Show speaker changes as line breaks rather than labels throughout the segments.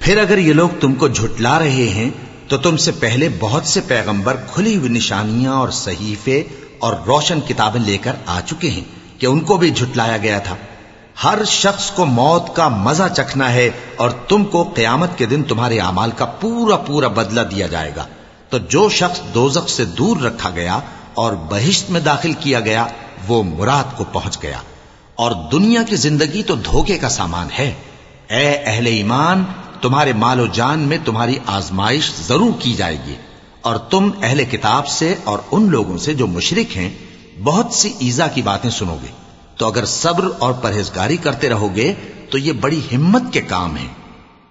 फिर अगर ये लोग तुमको झुटला रहे हैं तो तुमसे पहले बहुत से पैगंबर खुली हुई निशानियां और सहीफे और रोशन किताबें लेकर आ चुके हैं कि उनको भी झुटलाया गया था हर शख्स को मौत का मज़ा चखना है और तुमको कयामत के दिन तुम्हारे अमाल का पूरा पूरा बदला दिया जाएगा। तो जो शख्स दोजख से दूर रखा गया और बहिश्त में दाखिल किया गया, वो मुराद को पहुँच गया। और दुनिया की ज़िंदगी तो धोखे का सामान है। ए अहले ईमान, तुम्हारे मालो जान में तुम्हारी आजमाइश ज़रूर की जाएगी। और तुम अहले किताब से और उन लोगों से जो मुशरक हैं, बहुत सी ईजा की बातें सुनोगे। तो अगर सब्र और परहेजगारी करते रहोगे तो ये बड़ी हिम्मत के काम है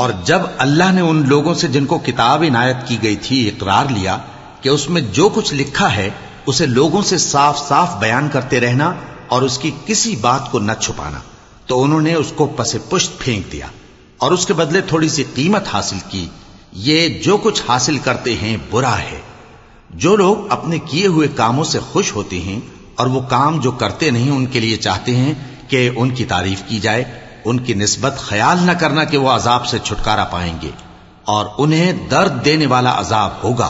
और जब अल्लाह ने उन लोगों से जिनको किताब इनायत की गई थी इकरार लिया कि उसमें जो कुछ लिखा है उसे लोगों से साफ साफ बयान करते रहना और उसकी किसी बात को न छुपाना तो उन्होंने उसको पसे पुष्ट फेंक दिया और उसके बदले थोड़ी सी कीमत हासिल की ये जो कुछ हासिल करते हैं बुरा है जो लोग अपने किए हुए कामों से खुश होते हैं और वो काम जो करते नहीं उनके लिए चाहते हैं कि उनकी तारीफ़ की जाए, उनकी निस्बत ख्याल न करना कि वो अजाब से छुटकारा पाएँगे और उन्हें दर्द देने वाला अजाब होगा।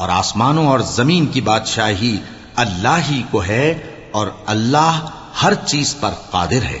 और आसमानों और ज़मीन की बादशाही अल्लाह ही को है और अल्लाह हर चीज़ पर कादिर है।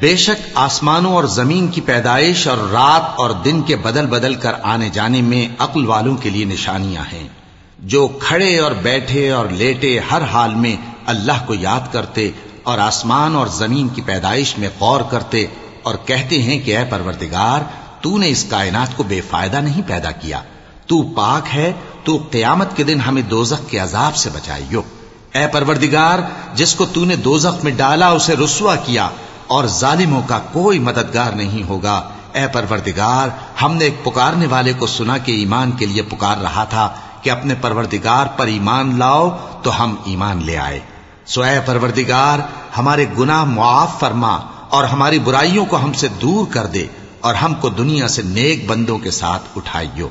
बेशक आसमानों और ज़मीन की पैदाइश और रात और दिन के बदल बदल कर आने जाने में अक्ल वालों के लिए निशानियाँ हैं, जो खड़े और बैठे और लेटे हर हाल में अल्लाह को याद करते और आसमान और ज़मीन की पैदाइश में गौर करते और कहते हैं कि अय परवरदिगार, तूने इस कायनात को बेफायदा नहीं पैदा किया। तू पाक है, तू क्यामत के दिन हमें दोजख के अजाब से बचाइयो। ए परवरदिगार, जिसको तूने दोजख में डाला, उसे रुसवा किया और जालिमों का कोई मददगार नहीं होगा। ए परवरदिगार, हमने एक पुकारने वाले को सुना कि ईमान के लिए पुकार रहा था कि अपने परवरदिगार पर ईमान लाओ तो हम ईमान ले आए। सो ए परवरदिगार, हमारे गुनाह मुआफ फरमा और हमारी बुराइयों को हमसे दूर कर दे और हमको दुनिया से नेक बंदों के साथ उठाइयो।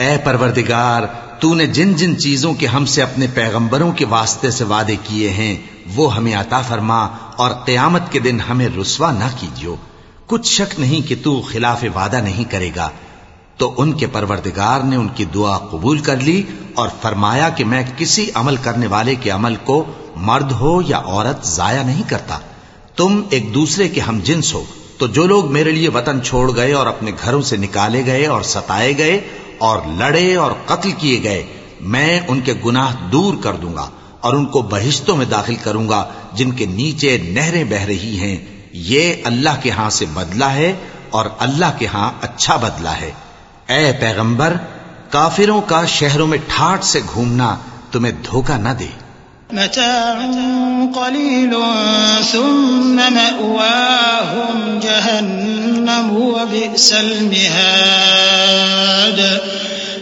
ए परवरदिगार तूने जिन जिन चीजों के हमसे अपने पैगंबरों के वास्ते से वादे किए हैं वो हमें अता फरमा और कयामत के दिन हमें रुसवा न कीजियो कुछ शक नहीं कि तू खिलाफ वादा नहीं करेगा। तो उनके परवरदिगार ने उनकी दुआ कबूल कर ली और फरमाया कि मैं किसी अमल करने वाले के अमल को मर्द हो या औरत जाया नहीं करता। तुम एक दूसरे के हम जिन्स हो। तो जो लोग मेरे लिए वतन छोड़ गए और अपने घरों से निकाले गए और सताए गए और लड़े और कत्ल किए गए, मैं उनके गुनाह दूर कर दूँगा और उनको बहिश्तों में दाखिल करूँगा, जिनके नीचे नहरें बह रही हैं। ये अल्लाह के यहां से बदला है और अल्लाह के यहां अच्छा बदला है ए पैगंबर काफिरों का शहरों में ठाठ से घूमना तुम्हें धोखा न दे
जहन्नम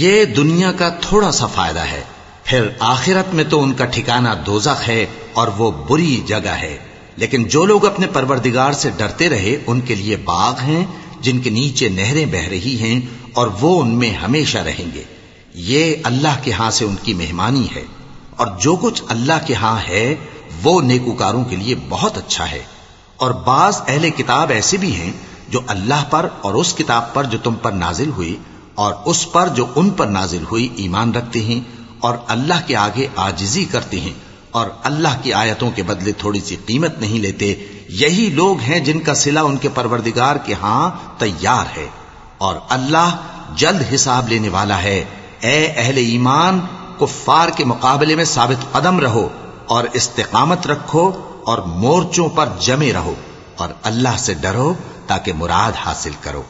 ये दुनिया का थोड़ा सा फायदा है फिर आखिरत में तो उनका ठिकाना दोजख है और वो बुरी जगह है लेकिन जो लोग अपने परवरदिगार से डरते रहे उनके लिए बाग हैं जिनके नीचे नहरें बह रही हैं और वो उनमें हमेशा रहेंगे ये अल्लाह के हाथ से उनकी मेहमानी है और जो कुछ अल्लाह के हाँ है, वो नेकुकारों के लिए बहुत अच्छा है। और बाज अहले किताब ऐसे भी हैं, जो अल्लाह पर और उस किताब पर जो तुम पर नाजिल हुई और उस पर जो उन पर नाजिल हुई ईमान रखते हैं और अल्लाह के आगे आजिजी करते हैं और अल्लाह की आयतों के बदले थोड़ी सी कीमत नहीं लेते, यही लोग हैं जिनका सिला उनके परवरदिगार के हाँ तैयार है। और अल्लाह जल्द हिसाब लेने वाला है ए अहले ईमान कुफ्फार के मुकाबले में साबित कदम रहो और इस्तेकामत रखो और मोर्चों पर जमे रहो और अल्लाह से डरो ताकि मुराद हासिल करो।